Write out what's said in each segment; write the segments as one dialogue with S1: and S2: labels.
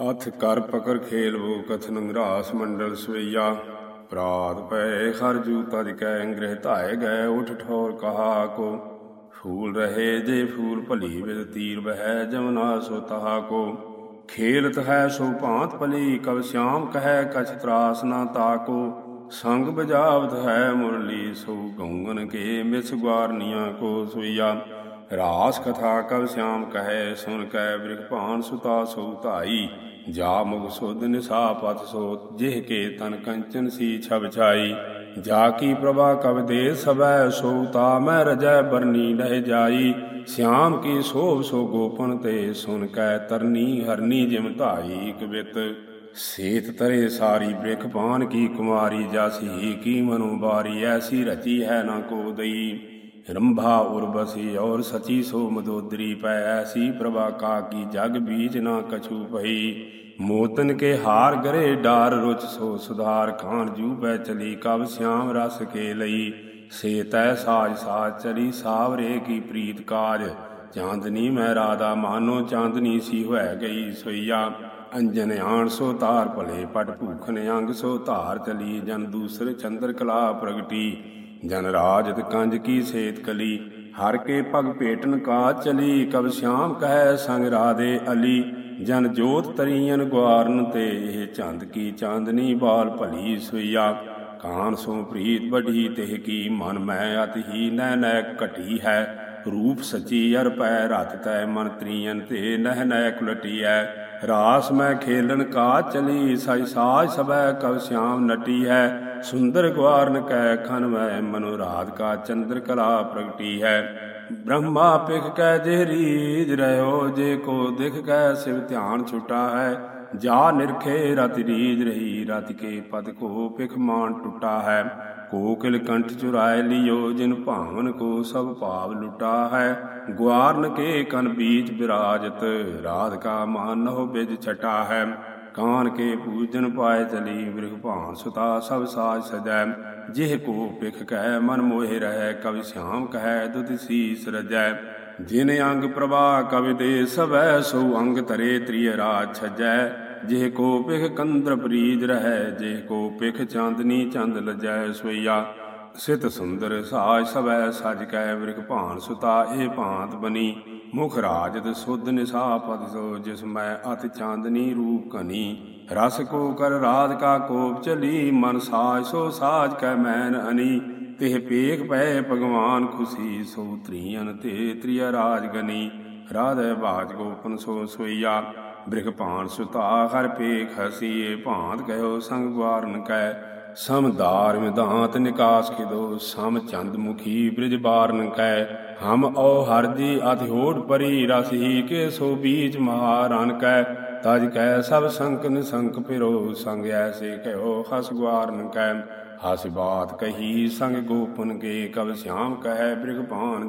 S1: ਅਥ ਕਰ ਪਕਰ ਖੇਲਵੋ ਕਥਨ ਰਾਸ ਮੰਡਲ ਸਵਈਆ। ਪ੍ਰਾਤ ਪਏ ਹਰਜੂ ਤਜ ਕੈ ਗ੍ਰਹਿ ਧਾਏ ਗਏ ਉਠ ਠੋਰ ਕਹਾ ਕੋ। ਫੂਲ ਰਹੇ ਜੇ ਫੂਲ ਭਲੀ ਵਿਦ ਤੀਰ ਬਹਿ ਜਮਨਾ ਸੋ ਤਹਾ ਕੋ। ਖੇਲਤ ਹੈ ਸੋ ਭਾਂਤ ਭਲੀ ਕਵ ਸ਼ਿਆਮ ਕਹੈ ਕਛ ਤਰਾਸ ਨਾ ਤਾਕੋ ਸੰਗ ਬਜਾਵਤ ਹੈ ਮੁਰਲੀ, ਸੋ ਗੰਗਨ ਕੇ ਮਿਸ ਗਵਾਰਨੀਆਂ ਕੋ ਸੁਈਆ ਰਾਸ ਕਥਾ ਕਬ ਸਿਆਮ ਕਹੈ, ਸੁਨ ਕੈ ਬ੍ਰਿਖ ਭਾਨ ਸੁਤਾ ਸੋ ਧਾਈ। ਜਾ ਮੁਗ ਸੁਧ ਨਿਸਾ ਪਤ ਸੋ, ਜਿਹ ਕੇ ਤਨ ਕੰਚਨ ਸੀ ਛਬ ਛਾਈ। ਜਾ ਕੀ ਪ੍ਰਭਾ ਕਬ ਦੇ ਸਬੈ ਸੋ, ਤਾ ਮੈਂ ਰਜੈ ਬਰਨੀ ਲਹਿ ਜਾਈ। ਸਿਆਮ ਕੀ ਸੋਭ ਸੋ ਗੋਪਨ ਤੇ, ਸੁਨ ਕੈ ਤਰਨੀ ਹਰਨੀ ਜਿਮ ਧਾਈ ਕਵਿਤ ਸੇਤ ਤਰੇ ਸਾਰੀ ਬ੍ਰਿਖ ਪਾਨ ਕੀ ਕੁਮਾਰੀ ਜਾਸੀ, ਕੀ ਮਨੁ ਬਾਰੀ ਐਸੀ ਰਚੀ ਹੈ ਨਾ ਕੋ ਦਈ। ਰੰਭਾ ਉਰਬਸੀ ਔਰ ਸਚੀ ਸੋ ਮਦੋਦਰੀ ਪੈ ਐਸੀ ਪ੍ਰਭਾ ਕਾ ਕੀ ਜਗ ਬੀਜ ਨਾ ਕਛੂ ਪਈ ਮੋਤਨ ਕੇ ਹਾਰ ਗਰੇ ਡਾਰ ਰੁਚ ਸੋ ਸੁਧਾਰ ਖਾਨ ਜੂ ਪੈ ਚਲੀ ਕਬ ਸਿਆਮ ਰਸ ਕੇ ਲਈ। ਸੇ ਤੈ ਸਾਜ ਸਾਜ ਚਲੀ ਸਾਵਰੇ ਕੀ ਪ੍ਰੀਤ ਕਾਜ। ਚਾਂਦਨੀ ਮੈਂ ਰਾਧਾ ਮਾਨੋ, ਚਾਂਦਨੀ ਸੀ ਹੋਇ ਗਈ ਸੋਈਆ। ਅੰਜਨ ਆਣ ਸੋ ਤਾਰ ਭਲੇ, ਪਟ ਭੂਖਨ ਅੰਗ ਸੋ ਧਾਰ ਚਲੀ ਜਨ ਦੂਸਰ ਚੰਦਰ ਕਲਾ ਪ੍ਰਗਟੀ। ਜਨ ਰਾਜਤ ਕੰਜ ਕੀ ਸੇਤ ਕਲੀ, ਹਰ ਕੇ ਪਗ ਭੇਟਨ ਕਾ ਚਲੀ, ਕਬ ਸ਼ਾਮ ਕਹੈ ਸੰਗ ਰਾਧੇ ਅਲੀ। ਜਨ ਜੋਤ ਤਰੀਨ ਗਵਾਰਨ ਤੇ, ਇਹ ਚੰਦ ਕੀ ਚਾਂਦਨੀ ਬਾਲ ਭਲੀ ਸੁਈਆ। ਕਾਨ ਸੋ ਪ੍ਰੀਤ ਬਢੀ ਤਿਹ ਕੀ ਮਨ ਮੈਂ ਅਤ ਹੀ ਨੈ ਨੈ ਘਟੀ ਹੈ। ਰੂਪ ਸਚੀ ਅਰ ਪੈ ਰਤ ਤੈ ਮਨ ਤ੍ਰੀਨ ਤੇ ਨਹਿ ਨੈ ਕੁਲਟੀ ਹੈ ਰਾਸ ਮੈਂ ਖੇਲਣ ਕਾ ਚਲੀ, ਸਾਈ ਸਾਜ ਸਬੈ ਕਵ ਸ਼ਿਆਮ ਨਟੀ ਹੈ ਸੁੰਦਰ ਗਵਾਰਨ ਕੈ ਖਨ ਮੈਂ ਮਨੁ ਰਾਧ ਕਾ ਚੰਦਰ ਕਲਾ ਪ੍ਰਗਟੀ ਹੈ ਬ੍ਰਹਮਾ ਪਿਖ ਕੈ ਜੇ ਰੀਜ ਰਹਿਓ, ਜੇ ਕੋ ਦਿਖ ਕੈ ਸਿਵ ਧਿਆਨ ਛੁਟਾ ਹੈ ਜਾ ਨਿਰਖੇ ਰਤ ਰੀਜ ਰਹੀ, ਰਤ ਕੇ ਪਦ ਕੋ ਪਿਖ ਮਾਨ ਟੁੱਟਾ ਹੈ ਕੋਕਿਲ ਕੰਠ ਚੁਰਾਇ ਲਿਓ, ਜਿਨ ਭਾਵਨ ਕੋ ਸਭ ਭਾਵ ਲੁਟਾ ਹੈ। ਗੁਆਰਨ ਕੇ ਕਨ ਬੀਜ ਬਿਰਾਜਤ ਰਾਧ ਕਾ ਮਾਨਹੁ ਬਿਜ ਛਟਾ ਹੈ। ਕਾਨ ਕੇ ਪੂਜਨ ਪਾਏ ਚਲੀ, ਬ੍ਰਿਖ ਭਾਨ ਸੁਤਾ ਸਭ ਸਾਜ ਸਜੈ। ਜਿਹ ਕੋ ਪਿਖ ਕਹਿ ਮਨ ਮੋਹਿ ਰਹਿ, ਕਵਿ ਸ਼ਿਆਮ ਕਹਿ ਦੁਤਿ ਸੀਸ ਰਜੈ। ਜਿਨ ਅੰਗ ਪ੍ਰਭਾ ਕਵਿ ਦੇ ਸਭੈ, ਸੋ ਅੰਗ ਤਰੇ ਤ੍ਰਿਯ ਰਾਜ ਛਜੈ। ਜਿਹ ਕੋ ਪਿਖ ਕੰਦਰ ਪ੍ਰੀਜ ਰਹਿ, ਜਿਹ ਕੋ ਪਿਖ ਚਾਂਦਨੀ ਚੰਦ ਲਜੈ ਸੋਈਆ ਸਿਤ ਸੁੰਦਰ ਸਾਜ ਸਵੈ, ਸਜ ਕੈ ਬ੍ਰਿਖ ਭਾਨ ਸੁਤਾ ਏ ਭਾਂਤ ਬਨੀ। ਮੁਖ ਰਾਜਤ ਸੁਧ ਨਿਸਾ ਪਦ ਸੋ, ਜਿਸ ਮੈਂ ਅਤ ਚਾਂਦਨੀ ਰੂਪ ਕਨੀ ਰਸ ਕੋ ਕਰ ਰਾਜ ਕਾ ਕੋਪ ਚਲੀ, ਮਨ ਸਾਜ ਸੋ ਸਾਜ ਕੈ ਮੈਨ ਅਨੀ। ਤਿਹ ਪੇਖ ਪੈ ਭਗਵਾਨ ਖੁਸ਼ੀ, ਸੋ ਤ੍ਰਿਯਨ ਤੇ ਤ੍ਰਿਯ ਰਾਜ ਗਨੀ। ਰਾਧੇ ਬਾਜ ਗੋਪਨ ਸੋ ਸੋਈਆ ਬ੍ਰਿਖ ਭਾਨ ਸੁਤਾ, ਹਰ ਪੇਖ ਹਸੀਏ ਭਾਂਤ ਕਹਿਓ, ਸੰਗ ਵਾਰਨ ਕੈ ਸਮਦਾਰ ਮਿਦਾਂਤ ਨਿਕਾਸ ਖਿਦੋ, ਸਮ ਚੰਦ ਮੁਖੀ ਬ੍ਰਿਜ ਬਾਰਨ ਕੈ ਹਮ ਔ ਹਰ ਜੀ ਅਤਿ ਹੋੜ ਪਰੀ, ਰਸ ਹੀ ਕੇ ਸੋ ਬੀਜ ਮਹਾਰਨ ਕੈ ਤਜ ਕੈ ਸਭ ਸੰਕ ਫਿਰੋ, ਸੰਗ ਐਸੇ ਕਹਿਓ, ਹਸ ਗਵਾਰਨ ਕੈ ਹਸ ਬਾਤ ਕਹੀ, ਸੰਗ ਗੋਪਨ ਕੇ ਕਬ ਸ਼ਿਆਮ ਕਹੈ, ਬ੍ਰਿਗ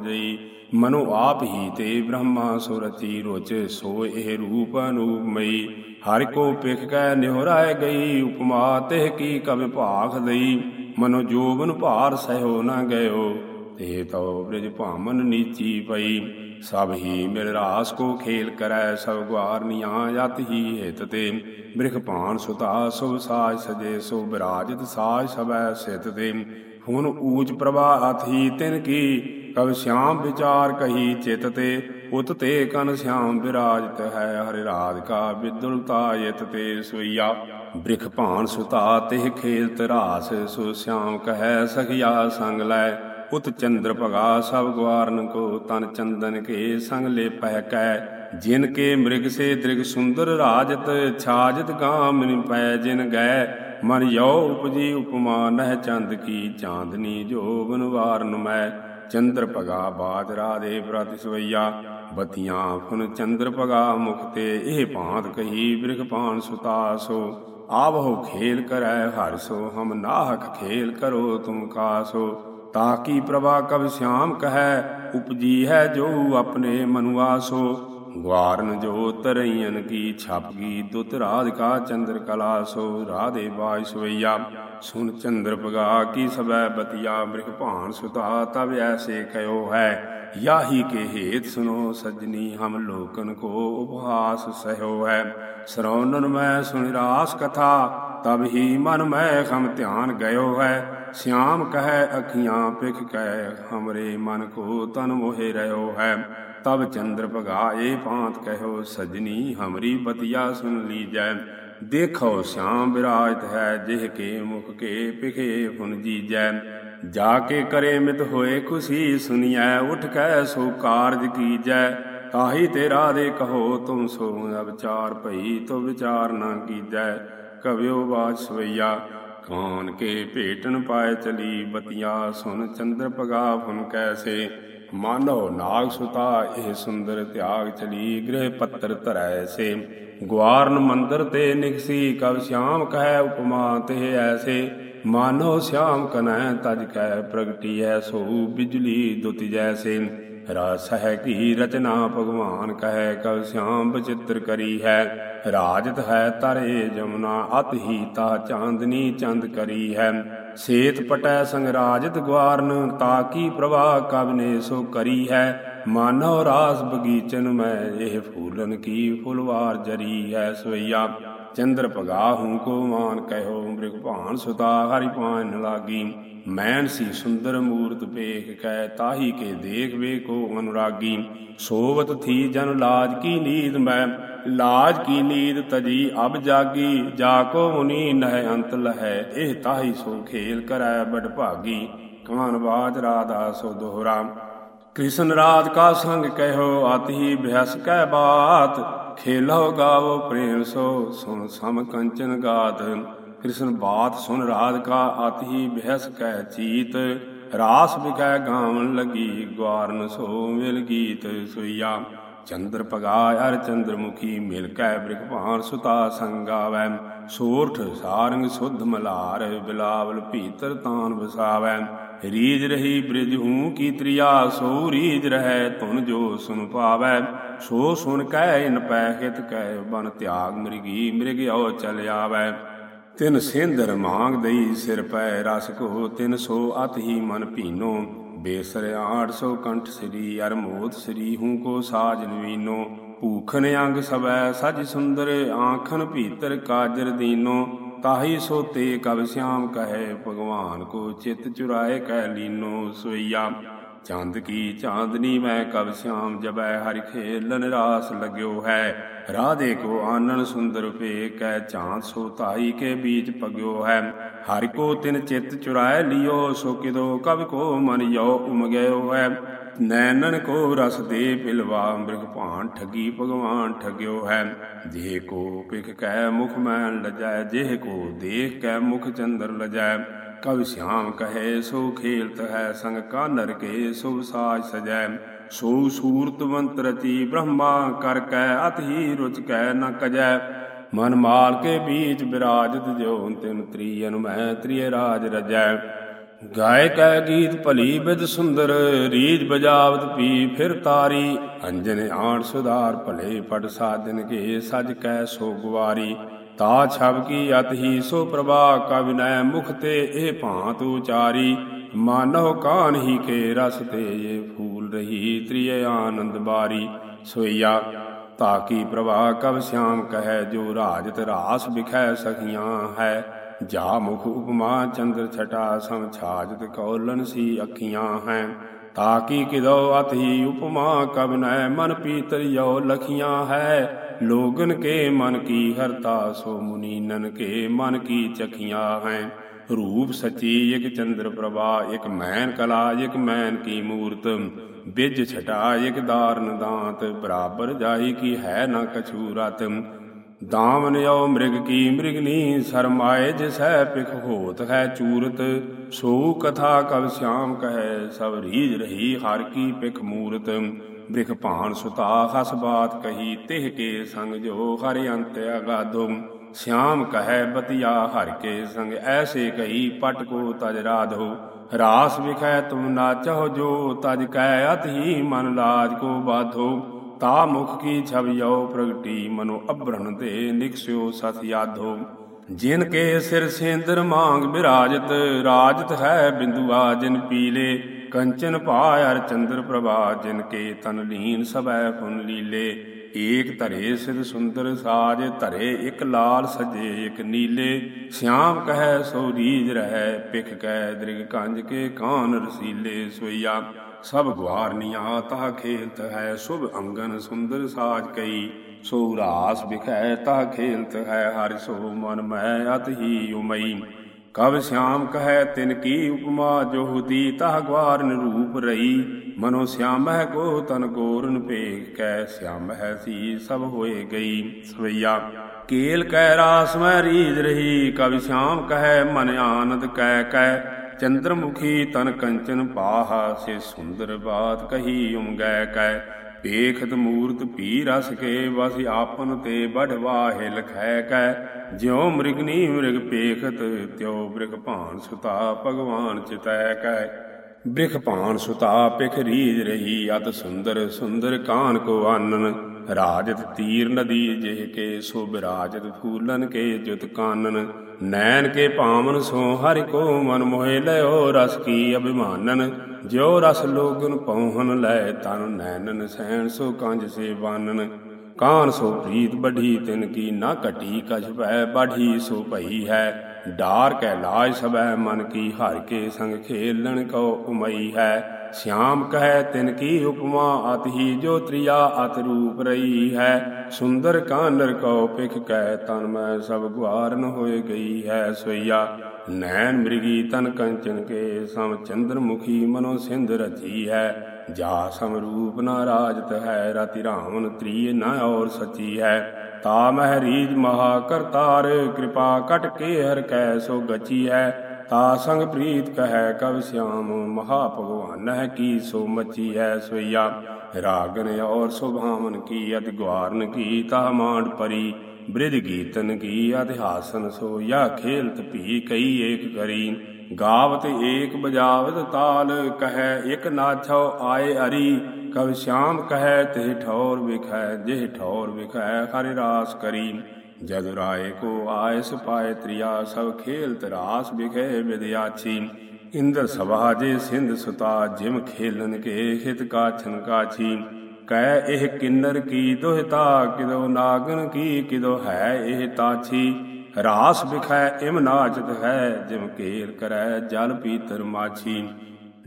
S1: ਜਈ। ਮਨੋ ਆਪ ਹੀ ਤੇ ਬ੍ਰਹਮਾ ਸੁਰਤੀ ਰੁਚ ਸੋ ਇਹ ਰੂਪ ਅਨੂਪਮਈ ਹਰਿ ਕੋ ਪਿਖ ਕੈ, ਨਿਹਰਾਇ ਗਈ, ਉਪਮਾ ਤਿਹ ਕੀ ਕਬ ਭਾਖ ਦਈ ਮਨੋ ਜੋਬਨ ਭਾਰ ਸਹਿਓ ਨਾ ਗਇਓ, ਤੇ ਤਉ ਬ੍ਰਿਜ ਭਾਮਨ ਨੀਚੀ ਪਈ। ਸਭ ਹੀ ਮਿਲ ਰਾਸ ਕੋ ਖੇਲ ਕਰੈ, ਸਭ ਗਵਾਰਨੀਆਂ ਯਤ ਹੀ ਹਿਤ ਤੇ। ਬ੍ਰਿਖ ਭਾਨ ਸੁਤਾ ਸੁਭ ਸਾਜ ਸਜੇ, ਸੋ ਬਿਰਾਜਤ ਸਾਜ ਸਭੈ ਸਿਤ ਤੇ। ਹੁਣ ਊਚ ਪ੍ਰਭਾ ਹੀ ਤਿਨ ਕੀ, ਕਬ ਸ਼ਾਮ ਵਿਚਾਰ ਕਹੀ ਚਿਤ ਤੇ। ਉਤ ਤੇ ਕਨ ਸ਼ਾਮ ਵਿਰਾਜਤ ਹੈ, ਹਰਿ ਰਾਜ ਕਾ ਵਿਦੁਲਤਾ ਯਤ ਤੇ ਸੋਈਆ। ਬ੍ਰਿਖ ਭਾਨ ਸੁਤਾ ਤੇ ਖੇਲ ਤਰਾਸ, ਸੋ ਸ਼ਾਮ ਕਹੈ, ਸਖਿਆ ਸੰਗ ਲੈ। ਉਤ ਚੰਦਰ ਭਗਾ ਸਭ ਗਵਾਰਨ ਕੋ, ਤਨ ਚੰਦਨ ਕੇ ਸੰਗ ਲੈ ਪਹਿ ਕੈ। ਜਿਨ ਕੇ ਮ੍ਰਿਗ ਸੇ ਦ੍ਰਿਗ ਸੁੰਦਰ ਰਾਜਤ, ਛਾਜਤ ਗਾਮਿਨ ਪੈ ਜਿਨ ਗਏ ਮਨ ਯੋ ਉਪਜੀ ਉਪਮਾ, ਨਹਿ ਚੰਦ ਕੀ ਚਾਂਦਨੀ ਜੋ ਵਾਰਨ ਮੈਂ। ਚੰਦਰ ਭਗਾ ਬਾਜ ਰਾਧੇ ਪ੍ਰਤਿ ਸਵਈਆ, ਬਤੀਆਂ ਫੁਨ ਚੰਦਰ ਭਗਾ ਮੁਖਤੇ ਇਹ ਭਾਂਤ ਕਹੀ ਬ੍ਰਿਖ ਪਾਨ ਸੁਤਾ ਸੋ। ਆਵਹੁ ਖੇਲ ਕਰੈ ਹਰ ਸੋ, ਹਮ ਨਾਹਕ ਖੇਲ ਕਰੋ ਤੁਮ ਕਾਸੋ। ਤਾਕੀ ਪ੍ਰਭਾ ਕਬ ਸ਼ਾਮ ਕਹੈ ਉਪਜੀ ਹੈ ਜੋ ਆਪਣੇ ਮਨੁਆ ਸੋ। ਗਵਾਰਨ ਜੋ ਤਰਈਨ ਕੀ ਛਪ ਦੁਤ ਦੁਤ ਰਾਧਿਕਾ ਚੰਦਰ ਕਲਾ ਸੋ। ਰਾਧੇ ਬਾਜ ਸੁਨ ਚੰਦਰ ਪਗਾ ਕੀ ਸਬੈ ਬਤਿਆ ਬ੍ਰਿਖ ਭਾਨ ਸੁਤਾ ਤਬ ਐਸੇ ਕਯੋ ਹੈ। ਯਾਹੀ ਕੇ ਹੇਤ ਸੁਨੋ ਸਜਨੀ, ਹਮ ਲੋਕਨ ਕੋ ਉਪਹਾਸ ਸਹਿਓ ਹੈ। ਸਰਉਨਨ ਮੈਂ ਸੁਨ ਰਾਸ ਕਥਾ, ਤਬ ਹੀ ਮਨ ਮੈਂ ਖਮ ਧਿਆਨ ਗਇਓ ਹੈ। ਸਿਆਮ ਕਹੈ ਅਖੀਆਂ ਪਿਖ ਕੈ, ਹਮਰੇ ਮਨ ਕੋ ਤਨ ਮੋਹਿ ਰਹਿਓ ਹੈ। ਤਬ ਚੰਦਰ ਭਗਾ ਏ ਪਾਂਤ ਕਹਿਓ, ਸਜਣੀ ਹਮਰੀ ਬਤਿਆ ਸੁਨ ਲੀਜੈ। ਦੇਖੋ ਸ਼ਾਮ ਵਿਰਾਜਤ ਹੈ, ਜਿਹ ਕੇ ਮੁਖ ਕੇ ਪਿਖੇ ਫੁਨ ਜੀਜੈ। ਜਾ ਕੇ ਕਰੇ ਮਿਤ ਹੋਏ ਖੁਸ਼ੀ ਸੁਨੀਐ, ਉਠ ਕੈ ਸੋ ਕਾਰਜ ਕੀਜੈ। ਤਾਹੀ ਤੇਰਾ ਦੇ ਕਹੋ, ਤੁਮ ਸੋ ਵਿਚਾਰ ਭਈ, ਤੋ ਵਿਚਾਰ ਨਾ ਕੀਜੈ। ਕਵਿਓ ਬਾਜ ਸਵਈਆ ਕਾਨ ਕੇ ਭੇਟਨ ਪਾਇ ਚਲੀ ਬਤੀਆਂ ਸੁਨ ਚੰਦਰ ਪਗਾ ਫੁਨ ਕੈਸੇ? ਮਾਨੋ ਨਾਗ ਸੁਤਾ ਇਹ ਸੁੰਦਰ ਤਿਆਗ ਚਲੀ, ਗ੍ਰਹਿ ਪੱਤਰ ਧਰੈ ਸੇ। ਗਵਾਰਨ ਮੰਦਰ ਤੇ ਨਿਕਸੀ ਕਬ ਸ਼ਾਮ ਕਹਿ ਉਪਮਾ ਤੇ ਐਸੇ। ਮਾਨੋ ਸ਼ਾਮ ਕਨੈ ਤਜ ਕੈ ਪ੍ਰਗਟੀ ਐ ਸੋ ਬਿਜਲੀ ਦੁਤਿ ਜੈਸੇ। ਰਸ ਹੈ ਕੀ ਰਚਨਾ ਭਗਵਾਨ ਕਹੈ ਕਬ ਸ਼ਾਮ ਬਚਿੱਤਰ ਕਰੀ ਹੈ। ਰਾਜਤ ਹੈ ਤਰੇ ਜਮਨਾ, ਅਤ ਹੀ ਤਾ ਚਾਂਦਨੀ ਚੰਦ ਕਰੀ ਹੈ। ਸੇਤ ਪਟੈ ਸੰਗ ਰਾਜਤ ਗਵਾਰਨ ਤਾ ਕੀ ਪ੍ਰਵਾਹ ਕਬ ਨੇ ਸੋ ਕਰੀ ਹੈ। ਮਾਨੋ ਰਾਸ ਬਗੀਚਨ, ਮੈਂ ਇਹ ਫੂਲਨ ਕੀ ਫੁਲਵਾਰ ਜਰੀ ਹੈ ਸਵਈਆ। ਚੰਦਰ ਪਗਾ ਹੂੰ ਕੋ ਮਾਨ ਕਹਿਓ, ਮ੍ਰਿਗ ਭਾਨ ਸੁਤਾ ਹਰਿ ਪਾਨ ਲਾਗੀ। ਮੈਨ ਸੀ ਸੁੰਦਰ ਮੂਰਤ ਪੇਖ ਕੈ, ਤਾਹੀ ਕੇ ਦੇਖ ਵੇ ਕੋ ਅਨੁਰਾਗੀ। ਸੋਵਤ ਥੀ ਜਨ ਲਾਜ ਕੀ ਨੀਂਦ ਮੈਂ, ਲਾਜ ਕੀ ਨੀਂਦ ਤਜੀ ਅਬ ਜਾਗੀ। ਜਾ ਕੋ ਮੁਨੀ ਨਹਿ ਅੰਤ ਲਹੈ, ਇਹ ਤਾਹੀ ਸੋ ਖੇਲ ਕਰੈ ਬੜ ਭਾਗੀ। ਕਾਨ ਬਾਜ ਰਾਧਾ ਸੋ ਦੋਹਰਾ। ਕ੍ਰਿਸ਼ਨ ਰਾਜ ਕਾ ਸੰਗ ਕਹਿਓ, ਆਤਿ ਬਿਹਸ ਕੈ ਬਾਤ। ਖੇਲੋ ਗਾਵੋ ਪ੍ਰੇਮ ਸੋ, ਸੁਣ ਸਮ ਕੰਚਨ ਗਾਤ ਕ੍ਰਿਸ਼ਨ ਬਾਤ ਸੁਨ ਰਾਧ ਕਾ ਆਤਿ ਬਿਹਸ ਕਹਿ ਚੀਤ। ਰਾਸ ਵਿਖੈ ਗਾਵਨ ਲਗੀ ਗਵਾਰਨ ਸੋ ਮਿਲ ਗੀਤ ਸੁਈਆ। ਚੰਦਰ ਪਗਾਇ ਹਰ ਚੰਦਰ ਮੁਖੀ, ਮਿਲ ਕੈ ਬ੍ਰਿਖ ਭਾਨ ਸੁਤਾ ਸੰਗਾਵੈ। ਸੋਰਠ ਸਾਰੰਗ ਸੁਧ ਮਲਾਰ, ਬਿਲਾਵਲ ਭੀਤਰ ਤਾਨ ਵਸਾਵੈ। ਰੀਜ ਰਹੀ ਬ੍ਰਿਜ ਹੂੰ ਕੀ ਤ੍ਰਿਆ, ਸੋ ਰੀਜ ਰਹੈ ਤੁਨ ਜੋ ਸੁਨ ਪਾਵੈ। ਸੋ ਸੁਨ ਕੈ ਇਨ ਪੈ ਹਿਤ ਕੈ ਬਨ ਤਿਆਗ, ਮ੍ਰਿਗੀ ਮ੍ਰਿਗ ਚਲ ਆਵੈ। ਤਿਨ ਸਿੰਦਰ ਮਾਂਗ ਦਈ ਸਿਰ ਪੈ ਰਸ ਕੋ ਤਿਨ ਸੋ ਅਤ ਹੀ ਮਨ ਭੀਨੋ। ਬੇਸਰ 800 ਕੰਠ ਸ੍ਰੀ ਅਰਮੋਤ ਸ੍ਰੀ ਹੂੰ ਕੋ ਸਾਜ ਨਵੀਨੋ। ਭੂਖਨ ਅੰਗ ਸਬੈ ਸਜ ਸੁੰਦਰ ਆਂਖਨ ਭੀਤਰ ਕਾਜਰ ਦੀਨੋ। ਤਾਹੀ ਸੋਤੇ ਕਬ ਸਿਆਮ ਕਹੈ, ਭਗਵਾਨ ਕੋ ਚਿਤ ਚੁਰਾਏ ਕਹਿ ਲੀਨੋ ਸੋਈਆ। ਚੰਦ ਕੀ ਚਾਂਦਨੀ ਮੈਂ ਕਬ ਸਿਆਮ ਜਬੈ ਹਰਿ ਖੇਲਨ ਰਾਸ ਲਗਿਓ ਹੈ। ਰਾਧੇ ਕੋ ਆਨਨ ਸੁੰਦਰ ਪੇ ਕੈ ਚਾਂਦ ਸੋ ਤਾਈ ਕੇ ਬੀਚ ਪਗਿਓ ਹੈ। ਹਰਿ ਕੋ ਤਿਨ ਚਿਤ ਚੁਰਾਏ ਲਿਓ, ਸੋ ਕਿਦੋ ਕਬ ਕੋ ਮਨ ਯੋ ਉਮ ਗਇਓ ਹੈ। ਨੈਣਨ ਕੋ ਰਸ ਦੇ ਪਿਲਵਾ, ਮ੍ਰਿਗ ਭਾਣ ਠਗੀ ਭਗਵਾਨ ਠਗਿਓ ਹੈ। ਜੇ ਕੋ ਪਿਖ ਕੈ ਮੁਖ ਮੈਨ ਲਜੈ, ਜੇ ਕੋ ਦੇਖ ਕੈ ਮੁਖ ਚੰਦਰ ਲਜੈ। ਕਵ ਸ਼ਿਆਮ ਕਹੇ, ਸੋ ਖੇਲਤ ਹੈ ਸੰਗ ਕਾਨਰ ਕੇ, ਸੁਭ ਸਾਜ ਸਜੈ। ਸੋ ਸੂਰਤਵੰਤ ਰਤੀ ਬ੍ਰਹਮਾ ਕਰ ਕੈ, ਅਤ ਹੀ ਰੁਚ ਕੈ ਨ ਕਜੈ। ਮਨ ਮਾਲ ਕੇ ਬੀਜ ਬਿਰਾਜਤ ਜਿਉ, ਤਿਨ ਤ੍ਰੀਨ ਮੈਂ ਤ੍ਰਿਯ ਰਾਜ ਰਜੈ। ਗਾਇ ਕੈ ਗੀਤ ਭਲੀ ਬਿਦ ਸੁੰਦਰ ਰੀਜ ਬਜਾਵਤ ਪੀ ਫਿਰ ਤਾਰੀ। ਅੰਜਨ ਆਣ ਸੁਧਾਰ ਭਲੇ ਪੜ ਸਾਧਨ ਕੇ ਸਜ ਕੈ ਸੋ ਗੁਵਾਰੀ। ਤਾ ਛਬ ਕੀ ਅਤ ਹੀ ਸੋ ਪ੍ਰਭਾ ਕਵਿਨੈ ਮੁਖ ਤੇ ਇਹ ਭਾਂਤ ਉਚਾਰੀ। ਮਾਨੋ ਕਾਨ ਹੀ ਕੇ ਰਸ ਤੇ ਇਹ ਫੂਲ ਰਹੀ, ਤ੍ਰਿਯ ਆਨੰਦ ਬਾਰੀ। ਸੋਈਆ ਤਾਕੀ ਪ੍ਰਭਾ ਕਬ ਸਿਆਮ ਕਹੈ, ਜੋ ਰਾਜਤ ਰਾਸ ਵਿਖੈ ਸਖੀਆਂ ਹੈ। ਜਾ ਮੁਖ ਉਪਮਾ ਚੰਦਰ ਛਟਾ ਸਮ ਛਾਜਤ ਕੌਲਨ ਸੀ ਅੱਖੀਆਂ ਹੈ। ਤਾਕੀ ਕਿਦੋ ਅਤਿ ਉਪਮਾ ਕਬ ਨੈ ਮਨ ਪੀਤਰ ਲਖੀਆਂ ਹੈ। ਲੋਗਨ ਕੇ ਮਨ ਕੀ ਹਰਤਾ ਸੋ ਮੁਨੀਨਨ ਕੇ ਮਨ ਕੀ ਚਖੀਆਂ ਹੈ। ਰੂਪ ਸਚੀ ਇਕ ਚੰਦਰ ਪ੍ਰਭਾ, ਇਕ ਮੈਨ ਕਲਾ, ਇਕ ਮੈਨ ਕੀ ਮੂਰਤ। ਬਿਜ ਛਟਾ ਇਕ ਦਾਰਨ ਦਾਂਤ, ਬਰਾਬਰ ਜਾਹੀ ਕੀ ਹੈ ਨਾ ਕਛੂ ਰਤ। ਦਾਮਨ ਓ ਮ੍ਰਿਗ ਕੀ ਮ੍ਰਿਗਨੀ ਸਰਮਾਏ ਜਿਸੈ ਪਿਖ ਹੋਤ ਹੈ ਚੂਰਤ। ਸੋ ਕਥਾ ਕਵ ਸ਼ਿਆਮ ਕਹੈ, ਸਭ ਰੀਜ ਰਹੀ ਹਰ ਕੀ ਪਿਖ ਮੂਰਤ। ਬ੍ਰਿਖ ਭਾਣ ਸੁਤਾ ਹਸ ਬਾਤ ਕਹੀ, ਤਿਹ ਕੇ ਸੰਗ ਜੋ ਹਰ ਅੰਤ ਅਗਾਧੋ। ਸ਼ਾਮ ਕਹੈ, ਬਤਿਆ ਹਰ ਕੇ ਸੰਗ, ਐਸੇ ਕਹੀ ਪਟ ਕੋ ਤਜ ਰਾਧੋ। ਰਾਸ ਵਿਖੈ ਤੁਮ ਨਾਚੋ ਜੋ, ਤਜ ਕੈ ਅਤਿ ਮਨ ਲਾਜ ਕੋ ਬਾਧੋ। ਤਾ ਮੁਖ ਕੀ ਛਵਿਓ ਪ੍ਰਗਟੀ, ਮਨੋ ਅਭਰਨ ਤੇ ਨਿਕਸਿਓ ਸਤ ਯਾਧੋ। ਜਿਨ ਕੇ ਸਿਰ ਸੇਂਦਰ ਮਾਂਗ ਬਿਰਾਜਤ, ਰਾਜਤ ਹੈ ਬਿੰਦੁਆ ਜਿਨ ਪੀਲੇ। ਕੰਚਨ ਭਾਇ ਚੰਦਰ ਪ੍ਰਭਾ, ਜਿਨ ਕੇ ਤਨ ਲੀਨ ਸਭੈ ਫੁਨ ਲੀਲੇ। ਏਕ ਧਰੇ ਸਿਧ ਸੁੰਦਰ ਸਾਜ, ਧਰੇ ਇੱਕ ਲਾਲ ਸਜੇ ਇਕ ਨੀਲੇ। ਸਿਆਮ ਕਹੈ ਸੋ ਰੀਜ ਰਹਿ, ਪਿਖ ਕੈ ਦ੍ਰਿਗ ਕੰਜ ਕੇ ਕਾਨ ਰਸੀਲੇ ਸੋਇਆ ਸਭ ਗਵਾਰਨੀਆਂ ਤਾ ਖੇਲਤ ਹੈ, ਸੁਭ ਅੰਗਨ ਸੁੰਦਰ ਸਾਜ ਕਈ। ਸੋ ਰਾਸ ਬਿਖੈ ਤਾ ਖੇਲਤ ਹੈ, ਹਰਿ ਸੋ ਮਨ ਮੈਂ ਅਤ ਹੀ ਉਮਈ। ਕਬ ਸ਼ਾਮ ਕਹੈ ਤਿਨ ਕੀ ਉਪਮਾ ਜੋ ਹੁਤੀ ਤਹ ਗਵਾਰਨ ਰੂਪ ਰਹੀ ਮਨੋ ਸਿਆਮਹਿ ਕੋ ਤਨ ਗੋਰਨ ਭੇਖ ਕੈ, ਸਿਆਮਹਿ ਸੀ ਸਭ ਹੋਏ ਗਈ। ਸਵਈਆ, ਕੇਲ ਕੈ ਰਾਸ ਮੈਂ ਰੀਜ ਰਹੀ, ਕਬ ਸ਼ਾਮ ਕਹੈ ਮਨ ਆਨੰਦ ਕੈ ਕੈ। ਚੰਦਰਮੁਖੀ ਤਨ ਕੰਚਨ ਪਾਹਾ ਸੇ ਸੁੰਦਰ ਬਾਤ ਕਹੀ ਉਮਗੈ ਕੈ। ਵੇਖਤ ਮੂਰਤ ਪੀ ਰਸ ਕੇ ਵਸ ਆਪਨ ਤੇ ਬੜਵਾਹੇ ਲਖੈ ਕੈ। ਜਿਉ ਮ੍ਰਿਗਨੀ ਮ੍ਰਿਗ ਪੇਖਤ ਤਿਉ ਬ੍ਰਿਖ ਭਾਨ ਸੁਤਾ ਭਗਵਾਨ ਚਿਤੈ ਕੈ। ਬ੍ਰਿਖ ਭਾਨ ਸੁਤਾ ਪਿਖ ਰੀਜ ਰਹੀ ਅਤ ਸੁੰਦਰ ਸੁੰਦਰ ਕਾਨ ਕੋ ਆਨਨ। ਰਾਜਤ ਤੀਰ ਨਦੀ ਜਿਹ ਕੇ ਸੋ ਬਿਰਾਜਤ ਫੂਲਨ ਕੇ ਜੁਤ ਕਾਨਨ। ਨੈਣ ਕੇ ਪਾਵਨ ਸੋ ਹਰਿ ਕੋ ਮਨ ਮੋਹਿ ਲਿਓ ਰਸ ਕੀ ਅਭਿਮਾਨਨ, ਜਿਉ ਰਸ ਲੋਗਨ ਪਉਹਨ ਲੈ ਤਨ ਨੈਣਨ ਸੈਣ ਸੋ ਕੰਜ ਸੇਵਾਨਨ ਕਾਨ ਸੋ ਪ੍ਰੀਤ ਬਢੀ, ਤਿਨ ਕੀ ਨਾ ਘਟੀ ਕਛ ਭੈ ਬਾਢੀ, ਸੋ ਭਈ ਹੈ ਡਾਰ ਕੈ ਲਾਜ ਸਬੈ ਮਨ ਕੀ ਹਰ ਕੇ ਸੰਗ ਖੇਲਣ ਕੋ ਉਮਈ ਹੈ। ਸ਼ਾਮ ਕਹੈ ਤਿਨ ਕੀ ਉਪਮਾ ਅਤ ਹੀ ਜੋ ਤ੍ਰਿਆ ਅਤ ਰੂਪ ਰਹੀ ਹੈ ਸੁੰਦਰ ਕਾਨਰ ਕੋ ਪਿਖ ਕੈ ਤਨ ਮੈਂ ਸਭ ਗਵਾਰਨ ਹੋਏ ਗਈ ਹੈ ਸੋਈਆ ਨੈਣ ਮ੍ਰਿਗੀ ਤਨ ਕੰਚਨ ਕੇ ਸਮ ਚੰਦਰ ਮੁਖੀ ਮਨੋ ਸਿੰਧ ਰਚੀ ਹੈ ਜਾ ਸਮ ਰੂਪ ਨਾ ਰਾਜਤ ਹੈ ਰਤਿ ਰਾਮਨ ਤ੍ਰੀ ਨਾ ਔਰ ਸਚੀ ਹੈ ਤਾ ਮਹਿ ਰੀਜ ਮਹਾ ਕਰਤਾਰ ਕਿਰਪਾ ਕਟ ਕੇ ਹਰ ਕੈ ਸੋ ਗਚੀ ਹੈ ਤਾ ਸੰਗ ਪ੍ਰੀਤ ਕਹੈ ਕਵ ਸਿਆਮ ਮਹਾ ਭਗਵਾਨ ਹੈ ਕੀ ਸੋ ਮਚੀ ਹੈ ਸੋਈਆ ਰਾਗਨ ਔਰ ਸੁਭਾਵਨ ਕੀ ਅਤ ਗਵਾਰਨ ਕੀ, ਤਾ ਮਾਂਡ ਪਰੀ ਬ੍ਰਿਧ ਗੀਤਨ ਕੀ, ਅਧਿਹਾਸਨ ਸੋ ਯਾ ਖੇਲਤ ਭੀ ਕਈ ਏਕ ਕਰੀ। ਗਾਵਤ ਏਕ ਬਜਾਵਤ ਤਾਲ, ਕਹੈ ਇਕ ਨਾਛੋ ਆਏ ਅਰੀ। ਕਵ ਸ਼ਾਮ ਕਹੈ ਤੇ ਠੌਰ ਵਿਖੈ, ਜਿਹ ਠੌਰ ਵਿਖੈ ਹਰਿ ਰਾਸ ਕਰੀ। ਜਦ ਰਾਏ ਕੋ ਆਇ ਸਪਾਇ ਤ੍ਰਿਆ, ਸਭ ਖੇਲ ਤਰਾਸ ਵਿਖੇ ਵਿਦਿਆਛੀ। ਇੰਦਰ ਸਭਾ ਜੇ ਸਿੰਧ ਸੁਤਾ, ਜਿਮ ਖੇਲਨ ਕੇ ਹਿਤ ਕਾ ਕਾਛੀ। ਕਹਿ ਇਹ ਕਿੰਨਰ ਕੀ ਦੁਹਿਤਾ ਕਿਦੋ ਨਾਗਨ ਕੀ, ਕਿਦੋ ਹੈ ਇਹ ਤਾਛੀ। ਰਾਸ ਵਿਖੈ ਇਮ ਨਾਚਤ ਹੈ, ਜਿਮ ਕੇਲ ਕਰੈ ਜਲ ਪੀਤਰ ਮਾਛੀ।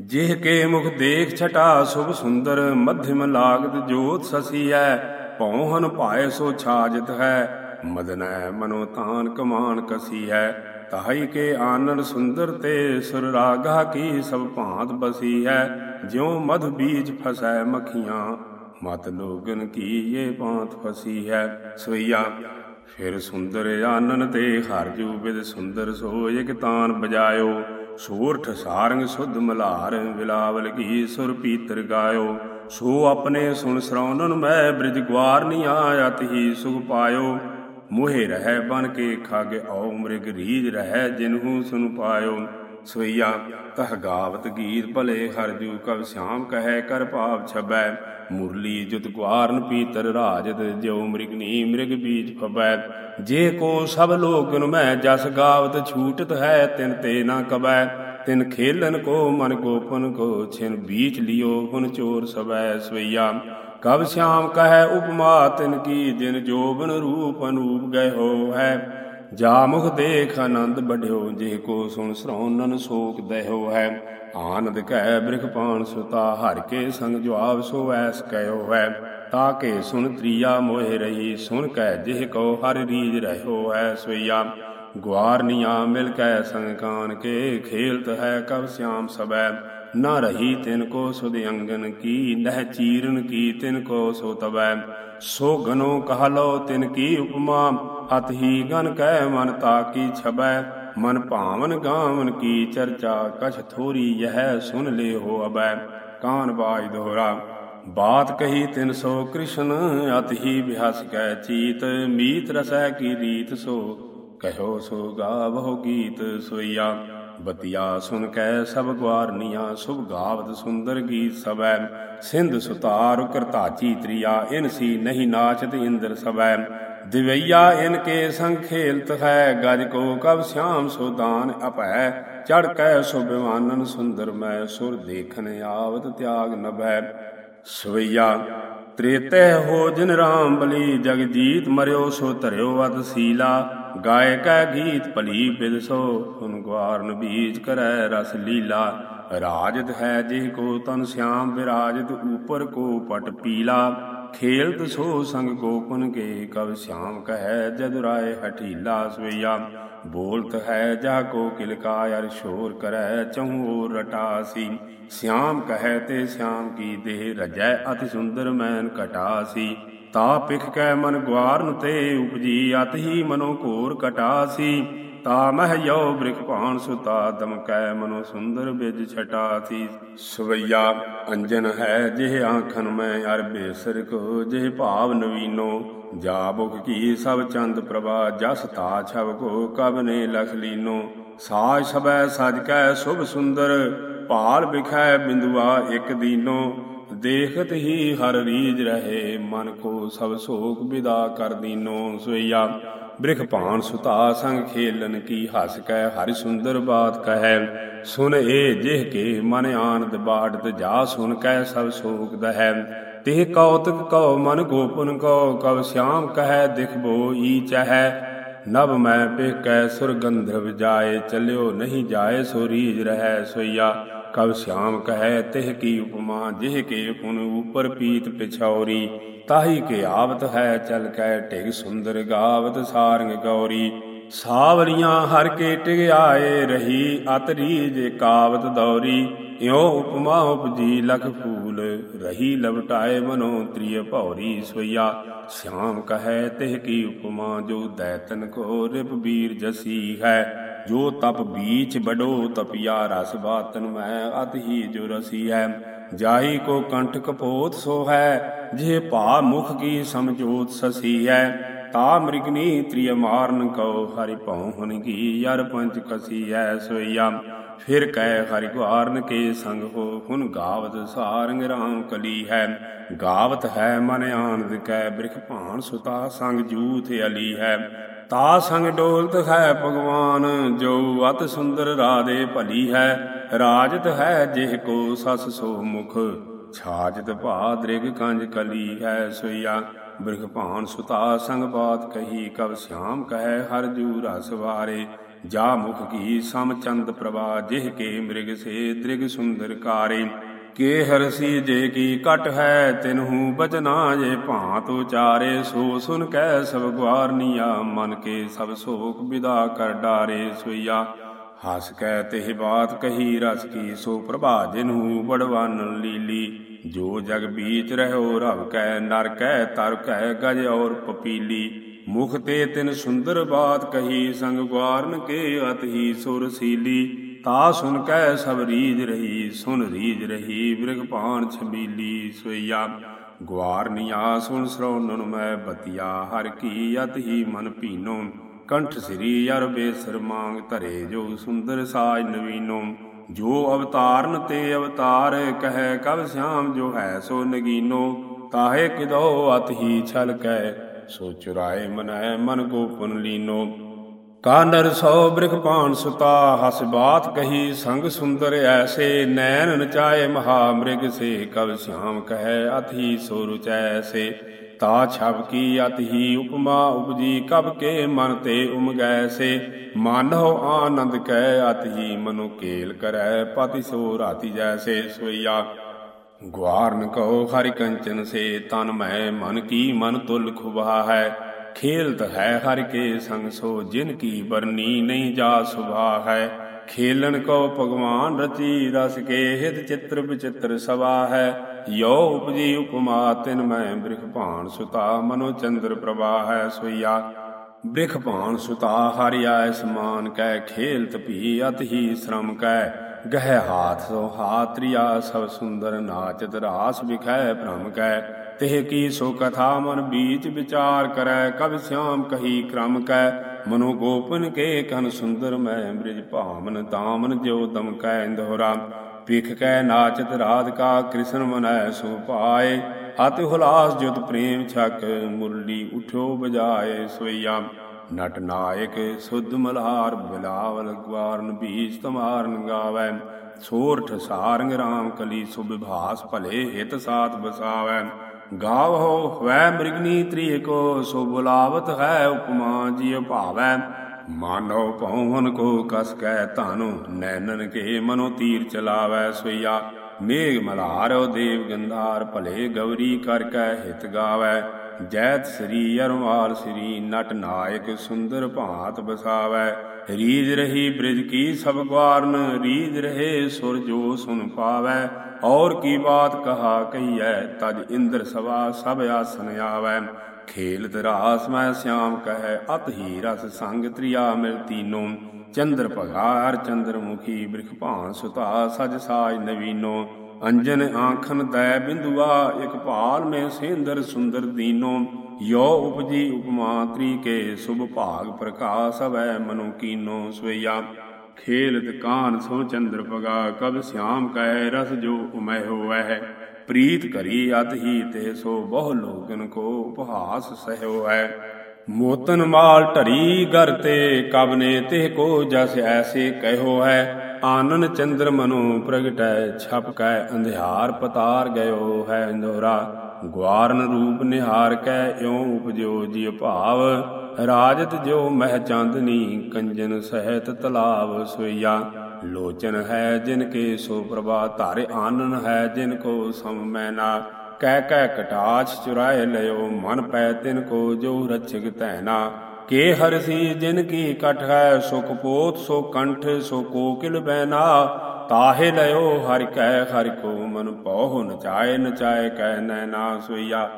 S1: ਜਿਹ ਕੇ ਮੁਖ ਦੇਖ ਛਟਾ, ਸੁਭ ਸੁੰਦਰ ਮਧਿਮ ਲਾਗਤ ਜੋਤ ਸਸੀਐ। ਪਉਹਨ ਭਾਏ ਸੋ ਛਾਜਤ ਹੈ ਮਦਨੈ ਮਨੋ ਤਾਨ ਕਮਾਨ ਕਸੀ ਹੈ ਤਾਹੀ ਕੇ ਆਨਨ ਸੁੰਦਰ ਤੇ ਸੁਰ ਰਾਗਾ ਕੀ ਸਭ ਭਾਂਤ ਬਸੀ ਹੈ ਜਿਉ ਮਧ ਬੀਜ ਫਸੈ ਮਖੀਆਂ, ਮਤ ਲੋਗਨ ਕੀ ਇਹ ਭਾਂਤ ਫਸੀ ਹੈ ਸਵਈਆ, ਫਿਰ ਸੁੰਦਰ ਆਨਨ ਤੇ ਹਰ ਜੂ ਬਿਦ ਸੁੰਦਰ ਸੋ ਇਕ ਤਾਨ ਬਜਾਇਓ। ਸੂਰਠ ਸਾਰੰਗ ਸੁਧ ਮਲਾਰ ਵਿਲਾਵਲ ਕੀ ਸੁਰ ਪੀਤਰ ਗਾਇਓ। ਸੋ ਆਪਣੇ ਸੁਣ ਸਰਾਉਨਨ ਮੈਂ ਬ੍ਰਿਜ ਗਵਾਰਨੀ ਆਇਤ ਹੀ ਸੁਖ ਪਾਇਓ। ਮੋਹਿ ਰਹਿ ਬਨ ਕੇ ਖਾਗੇ ਔ ਮ੍ਰਿਗ ਰੀਜ ਰਹਿ ਜਿਨਹੂ ਸੁਨ ਪਾਇਓ ਸਵਈਆ, ਤਹ ਗਾਵਤ ਗੀਤ ਭਲੇ ਹਰਜੂ ਕਵ ਸ਼ਾਮ ਕਹੈ ਕਰ ਭਾਵ ਛਬੈ, ਮੁਰਲੀ ਜੁਤ ਗਵਾਰਨ ਪੀਤਰ ਰਾਜਤ ਜਿਉ ਮ੍ਰਿਗਨੀ ਮ੍ਰਿਗ ਬੀਜ ਫਬੈ। ਜੇ ਕੋ ਸਭ ਲੋਗਨ ਮੈਂ ਜਸ ਗਾਵਤ ਛੂਟਤ ਹੈ ਤਿਨ ਤੇ ਨਾ ਕਬੈ ਤਿਨ ਖੇਲਨ ਕੋ ਮਨ ਗੋਪਨ ਕੋ, ਛਿਨ ਬੀਚ ਲਿਓ ਹੁਨ ਚੋਰ ਸਬੈ ਸਵਈਆ। ਕਬ ਸ਼ਾਮ ਕਹੈ ਉਪਮਾ ਤਿਨ ਕੀ ਦਿਨ ਜੋਬਨ ਰੂਪ ਅਨੂਪ ਗਏ ਹੋ ਹੈ ਜਾ ਮੁਖ ਦੇਖ ਆਨੰਦ ਬਢਿਓ ਜੇ ਕੋ ਸੁਣ ਸਰਾਉਨਨ ਸੋਕ ਦਹਿਓ ਹੈ। ਆਨੰਦ ਕਹਿ ਬ੍ਰਿਖ ਪਾਣ ਸੁਤਾ, ਹਰ ਕੇ ਸੰਗ ਜਵਾਬ ਸੋ ਐਸ ਕਹਿਓ ਹੈ। ਤਾ ਕੇ ਸੁਣ ਤ੍ਰਿਆ ਮੋਹਿ ਰਹੀ, ਸੁਣ ਕਹਿ ਜਿਹ ਕੋ ਹਰ ਰੀਜ ਰਹਿਓ ਹੈ ਸਵਈਆ। ਗਵਾਰਨੀਆਂ ਮਿਲ ਕੈ ਸੰਗ ਕਾਨ ਕੇ, ਖੇਲਤ ਹੈ ਕਬ ਸਿਆਮ ਸਬੈ। ਨਾ ਰਹੀ ਤਿਨ ਕੋ ਸੁਧ ਅੰਗਨ ਕੀ, ਨਹਿ ਚੀਰਨ ਕੀ ਤਿਨ ਕੋ ਸੋ ਤਬੈ। ਸੋ ਗਨੋ ਕਹ ਲੋ ਤਿਨ ਕੀ ਉਪਮਾ, ਅਤ ਹੀ ਗਨ ਕਹਿ ਮਨ ਤਾ ਕੀ ਛਬੈ। ਮਨ ਭਾਵਨ ਗਾਵਨ ਕੀ ਚਰਚਾ, ਕਛ ਥੋਰੀ ਯਹ ਸੁਨ ਲੇ ਹੋ ਅਬੈ। ਕਾਨ ਬਾਜ ਦੋਹਰਾ, ਬਾਤ ਕਹੀ ਤਿਨ ਸੋ ਕ੍ਰਿਸ਼ਨ, ਅਤ ਹੀ ਬਿਹਸ ਕੈ ਚੀਤ। ਮੀਤ ਰਸੈ ਕੀ ਰੀਤ ਸੋ ਕਹਿਓ ਸੋ ਗਾਵੋ ਗੀਤ ਸੋਈਆ। ਬਤਿਆ ਸੁਨ ਕੈ ਸਭ ਗਵਾਰਨੀਆਂ ਸੁਭ ਗਾਵਤ ਸੁੰਦਰ ਗੀਤ ਸਵੈ ਸਿੰਧ ਸੁਤਾਰ ਕਰਤਾਚੀ ਤ੍ਰਿਆ, ਇਨ ਸੀ ਨਹੀਂ ਨਾਚਤ ਇੰਦਰ ਸਵੈ ਦਿਵਈਆ ਇਨ ਕੇ ਸੰਗ ਖੇਲਤ ਹੈ, ਗਜ ਕੋ ਕਬ ਸ਼ਾਮ ਸੋ ਦਾਨ ਅਪੈ ਚੜ ਕੈ ਸੋ ਬਿਵਾਨਨ ਸੁੰਦਰ ਮੈਂ, ਸੁਰ ਦੇਖਨ ਆਵਤ ਤਿਆਗ ਨਭੈ ਸਵਈਆ ਤ੍ਰੇਤੈ ਹੋ ਜਿਨ ਰਾਮ ਬਲੀ, ਜਗਜੀਤ ਮਰਿਓ ਸੋ ਧਰਿਓ ਅਤ ਸੀਲਾ। ਗਾਇ ਕੈ ਗੀਤ ਭਲੀ ਬਿਦ ਸੋ ਹੁਨ ਗਵਾਰਨ ਬੀਜ ਕਰੈ ਰਸ ਲੀਲਾ। ਰਾਜਤ ਹੈ ਜਿਹ ਕੋ ਤਨ ਸਿਆਮ ਵਿਰਾਜਤ ਉਪਰ ਕੋ ਪਟ ਪੀਲਾ। ਖੇਲਤ ਸੋ ਸੰਗ ਗੋਪਨ ਕੇ ਕਵ ਸ਼ਿਆਮ ਕਹੈ ਜਦ ਰਾਏ ਹਠੀਲਾ ਸਵਈਆ। ਬੋਲਤ ਹੈ ਜਾ ਕੋ ਕਿਲਕਾਇਰ ਸ਼ੋਰ ਕਰੈ, ਚਹੂ ਰਟਾਸੀ। ਸਿਆਮ ਕਹੈ ਤੇ ਸਿਆਮ ਕੀ ਦੇਹ ਰਜੈ, ਅਤਿ ਸੁੰਦਰ ਮੈਨ ਕਟਾਸੀ। ਤਾ ਪਿਖ ਕੈ ਮਨ ਗਵਾਰਨ ਤੇ ਉਪਜੀ, ਅਤ ਹੀ ਮਨੋ ਘੋਰ ਕਟਾਸੀ। ਤਾ ਮਹਿ ਯੋ ਬ੍ਰਿਖ ਭਾਣ ਸੁਤਾ, ਦਮ ਮਨੋ ਸੁੰਦਰ ਬਿਜ ਛਟਾਸੀ। ਸਵਈਆ ਅੰਜਨ ਹੈ, ਜਿਹ ਆਖਨ ਮੈਂ ਅਰ ਬੇਸਰ ਕੋ, ਜਿਹ ਭਾਵ ਨਵੀਨੋ। ਜਾ ਬੁਖ ਕੀ ਸਭ ਚੰਦ ਪ੍ਰਭਾ, ਜਸ ਤਾ ਛਵ ਕੋ ਕਬ ਨੇ ਲਖ ਲੀਨੋ। ਸਾਜ ਸਬੈ ਸਜ ਕੈ ਸੁਭ ਸੁੰਦਰ, ਭਾਲ ਬਿਖੈ ਬਿੰਦੁਆ ਇਕ ਦੀਨੋ। ਦੇਖਤ ਹੀ ਹਰ ਰੀਜ ਰਹੇ, ਮਨ ਕੋ ਸਭ ਸੋਕ ਵਿਦਾ ਕਰ ਦੀਨੋ। ਸੋਈਆ, ਬ੍ਰਿਖ ਭਾਨ ਸੁਤਾ ਸੰਗ ਖੇਲਨ ਕੀ ਹਸ ਕੈ, ਹਰਿ ਸੁੰਦਰ ਬਾਤ ਕਹੈ। ਸੁਨ ਏ ਜਿਹ ਕੇ ਮਨ ਆਨੰਦ ਬਾੜਤ ਜਾ ਸੁਨ ਕੈ ਸਭ ਸੋਕ ਦਹੈ। ਤਿਹ ਕੌਤਕ ਕਉ ਮਨ ਗੋਪਨ ਕਉ, ਕਵ ਸ਼ਾਮ ਕਹੈ ਦਿਖਬੋ ਈ ਚਹੈ। ਨਭ ਮੈਂ ਪਿਹ ਕੈ ਸੁਰ ਗੰਧਰਵ ਜਾਏ, ਚਲਿਓ ਨਹੀਂ ਜਾਏ ਸੋ ਰੀਜ ਰਹੈ ਸੋਈਆ। ਕਬ ਸ਼ਾਮ ਕਹੈ ਤਿਹ ਕੀ ਉਪਮਾ, ਜਿਹ ਕੇ ਪੁਨ ਉਪਰ ਪੀਤ ਪਿਛੌਰੀ। ਤਾਹੀ ਕੇ ਆਵਤ ਹੈ ਚਲ ਕੈ ਢਿਗ ਸੁੰਦਰ ਗਾਵਤ ਸਾਰੰਗ ਗੌਰੀ। ਸਾਵਰੀਆਂ ਹਰ ਕੇ ਟਿਗ ਆਏ ਰਹੀ ਅਤ ਰੀਜ ਕਾਵਤ ਦੌਰੀ। ਇਉ ਉਪਮਾ ਉਪਜੀ ਲਖ ਫੂਲ, ਰਹੀ ਲਵਟਾਏ ਮਨੋ ਤ੍ਰਿਯ ਭੌਰੀ ਸੋਇਆ ਸ਼ਿਆਮ ਕਹੈ ਤਿਹ ਕੀ ਉਪਮਾ ਜੋ ਦੈਤਨ ਕੋ ਰਿਪ ਬੀਰ ਜਸੀ ਹੈ। ਜੋ ਤਪ ਬੀਚ ਬਡੋ ਤਪਿਆ, ਰਸ ਬਾਤਨ ਮੈਂ ਅਤ ਹੀ ਜੋ ਰਸੀ ਹੈ। ਜਾਹੀ ਕੋ ਕੰਠ ਕਪੋਤ ਸੋ ਹੈ, ਜੇ ਭਾ ਮੁਖ ਕੀ ਸਮਝੋਤ ਸਸੀ ਹੈ। ਤਾ ਮ੍ਰਿਗਨੀ ਤ੍ਰਿਯ ਮਾਰਨ ਕਉ, ਹਰਿ ਭਉ ਹੁਨ ਕੀ, ਯਰ ਪੰਚ ਕਸੀ ਐ ਸੋਇਆ ਫਿਰ ਕਹਿ ਹਰਿ ਗੁਆਰਨ ਕੇ ਸੰਗ ਹੋ ਹੁਨ ਗਾਵਤ ਸਾਰੰਗ ਰਾਮ ਕਲੀ ਹੈ। ਗਾਵਤ ਹੈ ਮਨ ਆਨੰਦ ਕੈ ਬ੍ਰਿਖ ਭਾਨ ਸੁਤਾ ਸੰਗ ਜੂਥ ਅਲੀ ਹੈ। ਤਾ ਸੰਗ ਡੋਲਤ ਹੈ ਭਗਵਾਨ, ਜੋ ਅਤ ਸੁੰਦਰ ਰਾਦੇ ਭਲੀ ਹੈ। ਰਾਜਤ ਹੈ ਜਿਹ ਕੋ ਸਸ ਸੋ ਮੁਖ, ਛਾਜਤ ਭਾ ਦ੍ਰਿਗ ਕੰਜ ਕਲੀ ਹੈ ਸੋਇਆ ਬ੍ਰਿਖ ਭਾਣ ਸੁਤਾ ਸੰਗ ਬਾਤ ਕਹੀ, ਕਬ ਸ਼ਿਆਮ ਕਹੈ ਹਰ ਜੂ ਰਸ ਵਾਰੇ। ਜਾ ਮੁਖ ਕੀ ਸਮ ਪ੍ਰਭਾ, ਜਿਹ ਕੇ ਮ੍ਰਿਗ ਸੇ ਦ੍ਰਿਗ ਸੁੰਦਰ ਕਾਰੇ। ਕੇ ਹਰਸੀ ਜੇ ਕੀ ਕਟ ਹੈ, ਤਿਨਹੂ ਬਚਨਾ ਜੇ ਭਾਂਤ ਉਚਾਰੇ। ਸੋ ਸੁਨ ਕੈ ਸਭ ਗਵਾਰਨੀਆ ਮਨ ਕੇ ਸਭ ਸੋਕ ਵਿਦਾ ਕਰ ਡਾਰੇ ਸੋਈਆ। ਹਸ ਕੈ ਤਿਹ ਬਾਤ ਕਹੀ, ਰਸ ਕੀ ਸੋ ਪ੍ਰਭਾ, ਜਿਨਹੂ ਬੜਵਾਨ ਲੀਲੀ। ਜੋ ਜਗ ਬੀਚ ਰਹਿਓ, ਰਵ ਕੈ ਨਰ ਕੈ, ਤਰ ਕੈ ਗਜ ਔਰ ਪਪੀਲੀ। ਮੁਖ ਤੇ ਤਿਨ ਸੁੰਦਰ ਬਾਤ ਕਹੀ, ਸੰਗ ਗਵਾਰਨ ਕੇ ਅਤ ਹੀ ਸੁਰ ਸੀਲੀ। ਤਾ ਸੁਨ ਕੈ ਸਭ ਰੀਜ ਰਹੀ, ਸੁਨ ਰੀਜ ਰਹੀ, ਬਿਰਗ ਭਾਣ ਛਬੀਲੀ ਸੋਈਆ। ਗਵਾਰਨੀਆ ਸੁਨ ਸਰਉਨਨ ਮੈਂ ਬਤਿਆ, ਹਰ ਕੀ ਅਤ ਹੀ ਮਨ ਭੀਨੋ। ਕੰਠ ਸ੍ਰੀ ਅਰ ਬੇਸਰ ਮੰਗ ਧਰੇ, ਜੋ ਸੁੰਦਰ ਸਾਜ ਨਵੀਨੋ। ਜੋ ਅਵਤਾਰਨ ਤੇ ਅਵਤਾਰ ਕਹੈ, ਕਬ ਸ਼ਿਆਮ ਜੋ ਹੈ ਸੋ ਨਗੀਨੋ। ਤਾਹੇ ਕਿਦੋ ਅਤ ਹੀ ਛਲ ਕੈ ਸੋ ਚੁਰਾਏ ਮਨੈ ਮਨ ਗੋਪਨ ਲੀਨੋ। ਕਾਨਰ ਸੋ ਬ੍ਰਿਖ ਪਾਣ ਸੁਤਾ, ਹਸ ਬਾਤ ਕਹੀ ਸੰਗ ਸੁੰਦਰ ਐਸੇ। ਨੈਣ ਨਚਾਏ ਮਹਾ ਮ੍ਰਿਗ ਸੇ ਕਬ ਸ਼ਾਮ ਕਹੈ ਅਥੀ ਸੋ ਰੁਚੈਸੇ ਤਾ ਛਬ ਕੀ ਅਤ ਹੀ ਉਪਮਾ ਉਪਜੀ, ਕਬ ਕੇ ਮਨ ਤੇ ਉਮਗੈ ਸੇ ਮਾਨੋ ਆਨੰਦ ਕੈ ਅਤ ਹੀ ਮਨੁ ਕੇਲ ਕਰੈ, ਪਤਿ ਸੋ ਰਾਤੀ ਜੈਸੇ ਸੋਈਆ। ਗੁਆਰਨ ਕਹੋ ਹਰਿ ਕੰਚਨ ਸੇ, ਤਨ ਮੈਂ ਮਨ ਕੀ ਮਨ ਤੁਲ ਖੁਬਾ ਹੈ ਖੇਲਤ ਹੈ ਹਰ ਕੇ ਸੰਗ ਸੋ, ਜਿਨ ਕੀ ਬਰਨੀ ਨਹੀਂ ਜਾ ਸੁਭਾ ਹੈ ਖੇਲਣ ਕੋ ਭਗਵਾਨ ਰਚੀ ਰਸ ਕੇ, ਹਿਤ ਚਿੱਤਰ ਵਿਚਿੱਤਰ ਸਵਾ ਹੈ ਯੋ ਉਪਜੀ ਉਪਮਾ, ਤਿਨ ਮੈਂ ਬ੍ਰਿਖ ਭਾਣ ਸੁਤਾ, ਮਨੋ ਚੰਦਰ ਪ੍ਰਭਾ ਹੈ ਸੋਇਆ ਬ੍ਰਿਖ ਭਾਣ ਸੁਤਾ, ਹਰਿ ਆਇ ਸਮਾਨ ਕੈ, ਖੇਲਤ ਭੀ ਅਤ ਹੀ ਸ਼ਰਮ ਕੈ। ਗਹਿ ਹਾਥ ਸੋ ਹਾਤ੍ਰਿਆ ਸਭ ਸੁੰਦਰ ਨਾਚਤ ਰਾਸ ਵਿਖੈ ਭ੍ਰਮ ਕੈ, ਤਿਹ ਕੀ ਸੋ ਕਥਾ ਮਨ ਬੀਚ ਵਿਚਾਰ ਕਰੈ, ਕਬ ਸਿਆਮ ਕਹੀ ਕ੍ਰਮ ਕੈ, ਮਨੋ ਗੋਪਨ ਕੇ ਕਨ ਸੁੰਦਰ ਮੈਂ ਬ੍ਰਿਜ ਭਾਵਨ ਤਾਮਨ ਜੋ ਦਮ ਕੈ ਇੰਦੋਰਾ ਪਿਖ ਕੈ ਨਾਚਤ ਰਾਧਕਾ ਕ੍ਰਿਸ਼ਨ ਮਨੈ ਸੋ ਪਾਏ ਅਤਿ ਹੁਲਾਸ ਜੁਤ ਪ੍ਰੇਮ ਛਕ ਮੁਰਲੀ ਉਠਿਓ ਬਜਾਏ ਸੋਈਆ। ਨਟ ਨਾਇਕ, ਸੁਧ ਮਲਹਾਰ ਬਿਲਾਵਲ ਗਵਾਰਨ ਬੀਜ ਤਮਾਰਨ ਗਾਵੈ ਸੋਰਠ ਸਾਰੰਗ ਰਾਮ ਕਲੀ ਸੁਭਿਭਾਸ ਭਲੇ ਹਿਤ ਸਾਥ ਬਸਾਵੈ ਗਾਵੋ ਵੈ ਮ੍ਰਿਗਨੀ ਤ੍ਰਿਏ ਕੋ ਸੋ ਬੁਲਾਵਤ ਹੈ ਉਪਮਾ ਜੀ ਭਾਵੈ ਮਾਨੋ ਪਉਨ ਕੋ ਕਸ ਕੈ ਧਾਨੁ, ਨੈਨਨ ਕੇ ਮਨੋ ਤੀਰ ਚਲਾਵੈ ਸੋਈਆ। ਮੇਘ ਮਲਹਾਰੋ ਦੇਵ ਗੰਧਾਰ ਭਲੇ ਗੌਰੀ ਕਰ ਕੈ ਹਿਤ ਗਾਵੈ। ਜੈਤ ਸ੍ਰੀ ਅਰਮਾਲ ਸ੍ਰੀ ਨਟ ਨਾਇਕ ਸੁੰਦਰ ਭਾਤ ਬਸਾਵੈ। ਰੀਜ ਰਹੀ ਬ੍ਰਿਜ ਕੀ ਸਭ ਗਵਾਰਨ ਰੀਜ ਰਹੇ ਸੁਰ ਜੋ ਸੁਨ ਪਾਵੈ। ਔਰ ਕੀ ਬਾਤ ਕਹਾ ਕਹੀਐ, ਤਜ ਇੰਦਰ ਸਵਾ ਸਭ ਆਸਨ ਆਵੈ। ਖੇਲਤ ਰਾਸ ਮੈਂ ਸਿਆਮ ਕਹੈ, ਅਤ ਹੀ ਰਸ ਸੰਗ ਤ੍ਰਿਆ ਮਿਲ ਤੀਨੋ। ਚੰਦਰ ਭਗਾਰ ਚੰਦਰ ਮੁਖੀ ਬ੍ਰਿਖ ਭਾਂ ਸੁਤਾ, ਸਜ ਸਾਜ ਨਵੀਨੋ। ਅੰਜਨ ਆਖਨ ਦੈ ਬਿੰਦੁਆ, ਇਕ ਭਾਲ ਮੇ ਸੇਂਦਰ ਸੁੰਦਰ ਦੀਨੋ। ਯੋ ਉਪਜੀ ਉਪਮਾ ਤ੍ਰੀ ਸੁਭ ਭਾਗ ਪ੍ਰਕਾਸ਼ ਹਵੈ ਮਨੁ ਕੀਨੋ ਸੋਈਆ ਖੇਲਤ ਕਾਨ ਸੋ ਚੰਦਰ ਪਗਾ ਕਬ ਸਿਆਮ ਕਹਿ ਰਸ ਜੋ ਉਮੈ ਹੋਵੈ ਪ੍ਰੀਤ ਕਰੀ ਅਤ ਹੀ ਤੇ ਸੋ ਬਹੁ ਲੋਗਨ ਕੋ ਉਪਹਾਸ ਸਹਿਓ ਹੈ ਮੋਤਨ ਮਾਲ ਢਰੀ ਗਰ ਤੇ, ਕਬ ਨੇ ਤੇ ਕੋ ਜਸ ਐਸੇ ਕਹਿਓ ਹੈ ਆਨਨ ਚੰਦਰ ਮਨੋ ਪ੍ਰਗਟੈ ਛਪ ਕੈ ਅੰਧਿਆਰ ਪਤਾਰ ਗਇਓ ਹੈ ਇੰਦੋਰਾ ਗਵਾਰਨ ਰੂਪ ਨਿਹਾਰ ਕੈ, ਇਉ ਉਪਜੋ ਜੀ ਭਾਵ। ਰਾਜਤ ਜੋ ਮਹਿ ਚਾਂਦਨੀ, ਕੰਜਨ ਸਹਿਤ ਤਲਾਵ ਸੋਈਆ। ਲੋਚਨ ਹੈ ਜਿਨ ਕੇ ਸੋ ਪ੍ਰਭਾ, ਧਾਰੇ ਆਨਨ ਹੈ ਜਿਨ ਕੋ ਸਮ ਮੈਨਾ। ਕਹਿ ਕਹਿ ਕਟਾਚ ਚੁਰਾਏ ਲਿਓ ਮਨ ਪੈ ਤਿਨ ਕੋ, ਜੋ ਰਛਕ ਤੈਨਾ ਕੇ ਹਰਸੀ ਜਿਨ ਕੀ ਕਟ ਹੈ, ਸੁਖ ਪੋਤ ਸੋ ਕੰਠ, ਸੋ ਕੋਕਿਲ ਬੈਨਾ। ਤਾਹੇ ਲਿਓ ਹਰਿ ਕੈ, ਹਰਿ ਕੋ ਮਨ ਪਉ ਨਚਾਏ ਨਚਾਏ ਕਹਿ ਨੈਨਾ ਸੋਈਆ।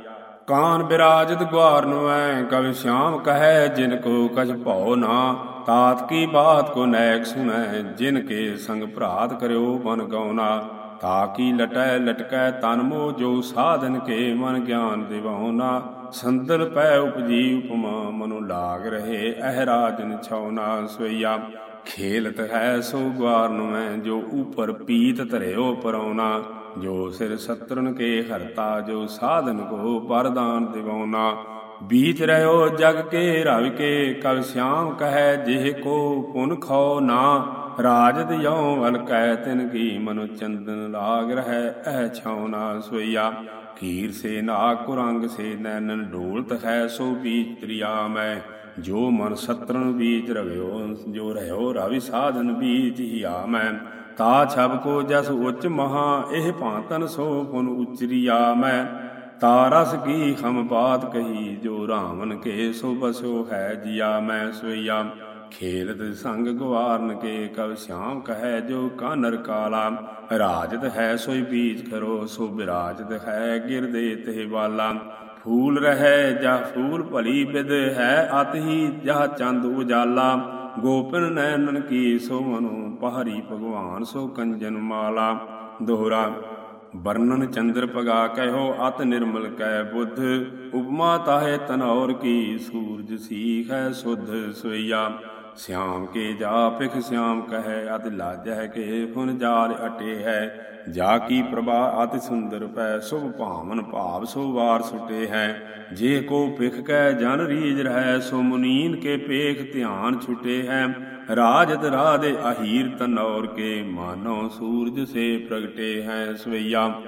S1: ਕਾਨ ਬਿਰਾਜਤ ਗਵਾਰ ਨਵੈ ਕਵਿ ਸ਼ਾਮ ਕਹੈ, ਜਿਨ ਕੋ ਕਛ ਭਉ ਨਾ। ਤਾਤ ਕੀ ਬਾਤ ਕੋ ਨੈਕ ਸੁਨੈ ਜਿਨ ਕੇ ਸੰਗ ਭਰਾਤ ਕਰਿਓ ਮਨ ਗਉਨਾ। ਤਾ ਕੀ ਲਟੈ ਲਟਕੈ ਤਨ ਮੋ, ਜੋ ਸਾਧਨ ਕੇ ਮਨ ਗਿਆਨ ਦਿਵਾਉਨਾ ਸੰਦਲ ਪੈ ਉਪਜੀ ਉਪਮਾ, ਮਨੁ ਲਾਗ ਰਹੇ ਅਹਰਾਜਨ ਛਉਨਾ ਸੋਈਆ ਖੇਲਤ ਹੈ ਸੋ ਗਵਾਰਨ ਮੈਂ, ਜੋ ਉਪਰ ਪੀਤ ਧਰਿਓ ਪਰਉਨਾ ਜੋ ਸਿਰ ਸਤਰਨ ਕੇ ਹਰਤਾ, ਜੋ ਸਾਧਨ ਕੋ ਪਰਦਾਨ ਦਿਵਾਉਨਾ ਬੀਤ ਰਹਿਓ ਜਗ ਕੇ, ਰਵ ਕੇ, ਕਲ ਸਿਆਮ ਕਹੈ ਜਿਹ ਕੋ ਪੁਨ ਖੋ ਨਾ। ਰਾਜਦ ਯਉ ਅਲਕੈ ਤਿਨ ਕੀ, ਮਨੁ ਚੰਦਨ ਲਾਗ ਰਹਿ ਐ ਛਉਨਾ ਸੋਈਆ ਕੀਰ ਸੇ ਨਾ ਕੁਰੰਗ ਸੇ ਨੈਨਨ ਢੋਲਤ ਹੈ ਸੋ ਬੀਚ ਤ੍ਰਿਆ ਮੈਂ। ਜੋ ਮਨ ਸਤਰਨ ਬੀਜ ਰਵਿਓ, ਜੋ ਰਹਿਓ ਰਵਿ ਸਾਧਨ ਬੀਜ ਹਿਆ ਮੈਂ। ਤਾ ਛਬ ਕੋ ਜਸ ਉੱਚ ਮਹਾ, ਇਹ ਭਾਂਤਨ ਸੋ ਪੁਨ ਉਚਰੀਆ ਮੈਂ। ਤਾ ਰਸ ਕੀ ਹਮ ਬਾਤ ਕਹੀ, ਜੋ ਰਾਵਨ ਕੇ ਸੋ ਬਸਿਓ ਹੈ ਜੀਆ ਮੈਂ ਸੋਈਆ। ਖੇਲਤ ਸੰਗ ਗਵਾਰਨ ਕੇ ਕਵ ਸ਼ਾਮ ਕਹੈ ਜੋ ਕਾਨਰ ਕਾਲਾ। ਰਾਜਤ ਹੈ ਸੋਈ ਬੀਜ ਕਰੋ ਸੋ ਬਿਰਾਜਤ ਹੈ ਗਿਰਦੇ ਤੇ ਵਾਲਾ ਫੂਲ ਰਹੈ, ਜਾ ਫੂਲ ਭਲੀ ਬਿਦ ਹੈ, ਅਤ ਹੀ ਜਾ ਚੰਦ ਉਜਾਲਾ। ਗੋਪਨ ਨੈਣਨ ਕੀ ਸੋ ਮਨੁ, ਪਹਰੀ ਭਗਵਾਨ ਸੋ ਕੰਜਨ ਮਾਲਾ। ਦੋਹਰਾ, ਵਰਣਨ ਚੰਦਰ ਪਗਾ ਕਹਿਓ, ਅਤ ਨਿਰਮਲ ਕੈ ਬੁੱਧ। ਉਪਮਾ ਤਾਹੇ ਤਨੌਰ ਕੀ ਸੂਰਜ ਸੀਖ ਹੈ ਸੁਧ ਸੋਈਆ ਸਿਆਮ ਕੇ ਜਾ ਪਿਖ ਸਿਆਮ ਕਹੈ ਅਤ ਲਾਜੈ ਕੇ ਫੁਨ ਜਾਲ ਅਟੇ ਹੈ। ਜਾ ਕੀ ਪ੍ਰਭਾ ਅਤਿ ਸੁੰਦਰ ਪੈ, ਸੁਭ ਭਾਵਨ ਭਾਵ ਸੋ ਵਾਰ ਸੁਟੇ ਹੈ। ਜੇ ਕੋ ਪਿਖ ਕੈ ਜਨ ਰੀਜ ਰਹਿ, ਸੋ ਮੁਨੀਨ ਕੇ ਪੇਖ ਧਿਆਨ ਛੁਟੇ ਹੈ। ਰਾਜਤ ਰਾਧੇ ਅਹੀਰ ਤਨੌਰ ਕੇ, ਮਾਨੋ ਸੂਰਜ ਸੇ ਪ੍ਰਗਟੇ ਹੈ ਸਵਈਆ।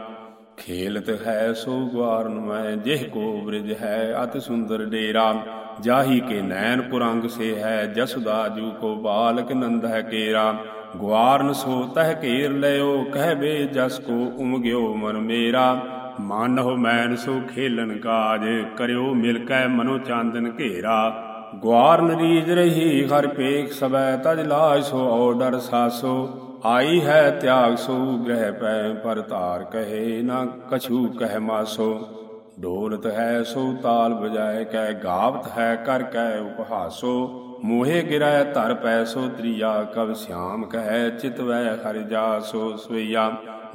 S1: ਖੇਲਤ ਹੈ ਸੋ ਗਵਾਰਨ ਮੈਂ, ਜਿਹ ਕੋ ਬ੍ਰਿਜ ਹੈ ਅਤ ਸੁੰਦਰ ਡੇਰਾ। ਜਾਹੀ ਕੇ ਨੈਣ ਪੁਰੰਗ ਸੇ ਹੈ ਜਸੁਦਾ ਜੂ ਕੋ ਬਾਲਕ ਨੰਦ ਹੈ ਕੇਰਾ। ਗਵਾਰਨ ਸੋ ਤਹ ਘੇਰ ਲਿਓ ਕਹਿਬੇ ਜਸ ਕੋ ਉਮਗਿਓ ਮਨ ਮੇਰਾ। ਮਨ ਹੋ ਮੈਨ ਸੋ ਖੇਲਨ ਕਾਜ, ਕਰਿਓ ਮਿਲ ਕੈ ਮਨੋ ਚਾਂਦਨ ਘੇਰਾ। ਗਵਾਰਨ ਰੀਜ ਰਹੀ, ਹਰ ਪੇਖ ਸਬੈ, ਤਜ ਲਾਜ ਸੋ ਔਡਰ ਸਾਸੋ। ਆਈ ਹੈ ਤਿਆਗ ਸੋ, ਗ੍ਰਹਿ ਪੈ ਪਰ ਧਾਰ ਕਹੇ ਨਾ, ਕਛੂ ਕਹਿ ਮਾਸੋ। ਢੋਲਤ ਹੈ ਸੋ, ਤਾਲ ਬਜਾਏ ਕੈ, ਗਾਵਤ ਹੈ ਕਰ ਕੈ ਉਪਹਾਸੋ। ਮੋਹੇ ਗਿਰੈ ਧਰ ਪੈ ਸੋ, ਤ੍ਰਿਆ ਕਵ ਸਿਆਮ ਕਹੈ ਚਿਤਵੈ ਹਰਿ ਜਾ ਸੋ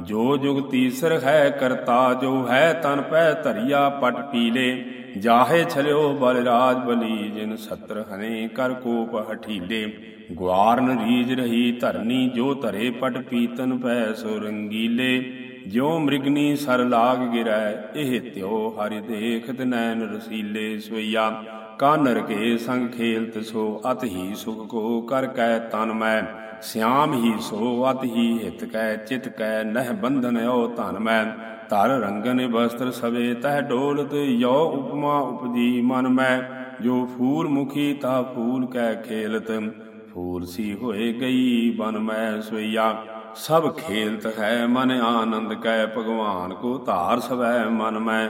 S1: ਜੋ ਜੁਗ ਤੀਸਰ ਹੈ, ਕਰਤਾ ਜੋ ਹੈ, ਤਨ ਪੈ ਧਰਿਆ ਪਟ ਪੀਲੇ। ਜਾਹੇ ਛਲਿਓ ਬਲ ਰਾਜ ਬਲੀ, ਜਿਨ ਸਤਰ ਹਨੇ, ਕਰ ਕੋਪ ਹਠੀਲੇ। ਗਵਾਰਨ ਰੀਜ ਰਹੀ ਧਰਨੀ ਜੋ ਧਰੇ ਪਟ ਪੀਤਨ ਪੈ ਸੋ ਰੰਗੀਲੇ ਜਿਉ ਮ੍ਰਿਗਨੀ ਸਰ ਲਾਗ ਗਿਰੈ, ਇਹ ਤਿਉ ਹਰਿ ਦੇਖਤ ਨੈਣ ਰਸੀਲੇ ਸੋਈਆ ਕਾਨਰ ਕੇ ਸੰਗ ਖੇਲਤ ਸੋ, ਅਤ ਹੀ ਸੁਖ ਕੋ ਕਰ ਕੈ ਤਨ ਮੈਂ। ਸਿਆਮ ਹੀ ਸੋ, ਅਤ ਹੀ ਹਿਤ ਕੈ ਚਿਤ ਕੈ, ਨਹਿ ਬੰਧਨ ਓ ਧਨ ਮੈਂ। ਧਰ ਰੰਗਨ ਵਸਤਰ ਸਵੇ, ਤਹ ਡੋਲਤ ਯੋ ਉਪਮਾ ਉਪਜੀ ਮਨ ਮੈਂ। ਜੋ ਫੂਲ ਮੁਖੀ ਤਾ ਫੂਲ ਕੈ ਖੇਲਤ ਫੂਲ ਸੀ, ਹੋਏ ਗਈ ਬਨ ਮੈਂ ਸੋਈਆ ਸਭ ਖੇਲਤ ਹੈ ਮਨ ਆਨੰਦ ਕੈ ਭਗਵਾਨ ਕੋ ਧਾਰ ਸਵੈ ਮਨ ਮੈਂ।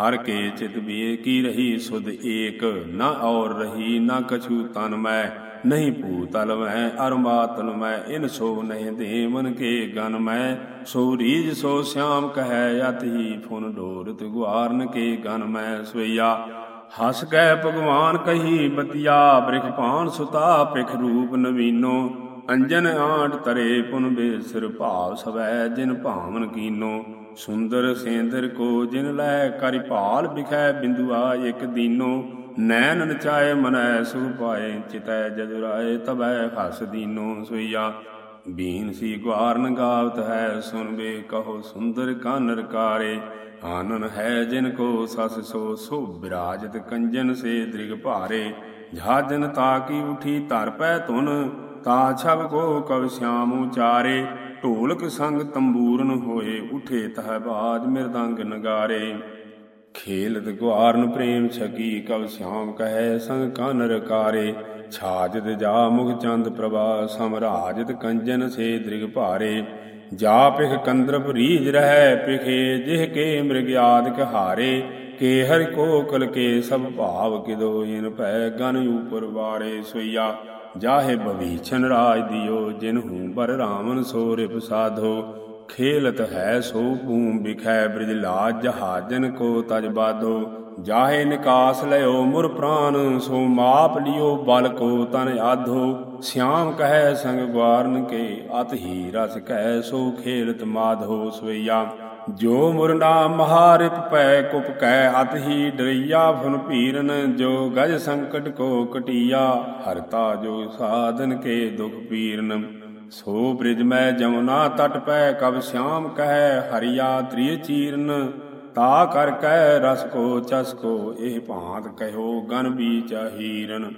S1: ਹਰ ਕੇ ਚਿਤ ਬੀਏ ਕੀ ਰਹੀ, ਸੁਧ ਏਕ, ਨਾ ਔਰ ਰਹੀ, ਨਾ ਕਛੂ ਤਨ ਮੈਂ। ਨਹੀਂ ਭੂਤਲ ਮੈਂ, ਅਰਮਾਤਲ ਮੈਂ, ਇਨ ਸੋ ਨਹੀਂ ਦੇਵਨ ਕੇ ਗਨ ਮੈਂ। ਸੋ ਰੀਜ ਸੋ ਸਿਆਮ ਕਹੈ, ਅਤ ਹੀ ਫੁਨ ਢੋਰਤ ਗੁਆਰਨ ਕੇ ਗਨ ਮੈਂ ਸੋਈਆ ਹਸ ਕੈ ਭਗਵਾਨ ਕਹੀ, ਬਤਿਆ ਬ੍ਰਿਖ ਪਾਨ ਸੁਤਾ ਪਿਖ ਰੂਪ ਨਵੀਨੋ। ਅੰਜਨ ਆਂਟ ਤਰੇ ਪੁਨ ਬੇਸਰ ਭਾਵ ਸਵੈ, ਜਿਨ ਭਾਵਨ ਕੀਨੋ। ਸੁੰਦਰ ਸੇਂਦਰ ਕੋ ਜਿਨ ਲੈ ਕਰਿ ਭਾਲ ਬਿਖੈ ਬਿੰਦੁਆ ਇਕ ਦੀਨੋ। ਨੈਣ ਨਚਾਏ ਮਨੈ, ਸੁਖ ਪਾਏ ਚਿਤੈ ਜਜੁਰਾਏ, ਤਬੈ ਹਸ ਦੀਨੋ। ਸੋਈਆ, ਬੀਨ ਸੀ ਗਵਾਰਨ ਗਾਵਤ ਹੈ, ਸੁਨ ਬੇ ਕਹੋ ਸੁੰਦਰ ਕਾਨਰ ਕਾਰੇ। ਆਨਨ ਹੈ ਜਿਨ ਕੋ ਸਸ ਸੋ ਸੋ ਬਿਰਾਜਤ ਕੰਜਨ ਸੇ ਦ੍ਰਿਗ ਭਾਰੇ। ਝਾਜਨ ਤਾ ਕੀ ਉਠੀ ਧਰ ਪੈ ਧੁਨ, ਤਾ ਛਬ ਕੋ ਕਵ ਸਿਆਮ ਉਚਾਰੇ ਢੋਲਕ ਸੰਗ ਤੰਬੂਰਨ ਹੋਏ, ਉਠੇ ਤਹ ਬਾਜ ਮਿਰਦੰਗ ਨਗਾਰੇ। ਖੇਲਤ ਗੁਆਰਨ ਪ੍ਰੇਮ ਛਕੀ, ਕਵ ਸਿਆਮ ਕਹੈ ਸੰਗ ਕਾਨਰ ਕਾਰੇ ਛਾਜਤ ਜਾ ਮੁਖ ਚੰਦ ਪ੍ਰਭਾ, ਸਮਰਾਜਤ ਕੰਜਨ ਸੇ ਦ੍ਰਿਗ ਭਾਰੇ। ਜਾ ਪਿਖ ਕੰਦਰਪ ਰੀਜ ਰਹਿ, ਪਿਖੇ ਜਿਹ ਕੇ ਮ੍ਰਿਗਿਆਦ ਕਹਾਰੇ, ਕੇ ਹਰਿ ਕੋਕਲ ਕੇ ਸਭ ਭਾਵ ਕਿਦੋ ਇਨ ਭੈ ਗਨ ਉਪਰ ਵਾਰੇ ਸੋਇਆ ਜਾਹੇ ਬਵੀਛਨ ਰਾਜ ਦਿਓ, ਜਿਨ ਹੂੰ ਬਰ ਰਾਵਨ ਸੋ ਰਿਪ ਸਾਧੋ। ਖੇਲਤ ਹੈ ਸੋ ਭੂਮ ਬਿਖੈ ਬ੍ਰਿਜ ਲਾਜ, ਜਹਾਜਨ ਕੋ ਤਜ ਬਾਧੋ। ਜਾਹੇ ਨਿਕਾਸ ਲਿਓ ਮੁਰ ਪ੍ਰਾਨ, ਸੋ ਮਾਪ ਲਿਓ ਬਲ ਕੋ ਤਨ ਆਧੋ। ਸਿਆਮ ਕਹੈ ਸੰਗ ਗਵਾਰਨ ਕੇ, ਅਤ ਹੀ ਰਸ ਕਹਿ ਸੋ ਖੇਲਤ ਮਾਧੋ ਸਵਈਆ। ਜੋ ਮੁਰਨਾ ਮਹਾਰਿਪ ਪੈ, ਕੁਪ ਕੈ ਅਤ ਹੀ ਡਰਈਆ। ਫੁਨ ਭੀਰਨ ਜੋ ਗਜ ਸੰਕਟ ਕੋ ਕਟਿਆ ਹਰਤਾ ਜੋ ਸਾਧਨ ਕੇ ਦੁਖ ਪੀਰਨ। ਸੋ ਬ੍ਰਿਜ ਮੈਂ ਜਮਨਾ ਤਟ ਪੈ, ਕਬ ਸ਼ਾਮ ਕਹੈ ਹਰਿਆ ਤ੍ਰਿਯ ਚੀਰਨ। ਤਾ ਕਰ ਕੈ ਰਸ ਕੋ ਚਸ ਕੋ ਇਹ ਭਾਂਤ ਕਹਿਓ ਗਨ ਬੀਚ ਹੀਰਨ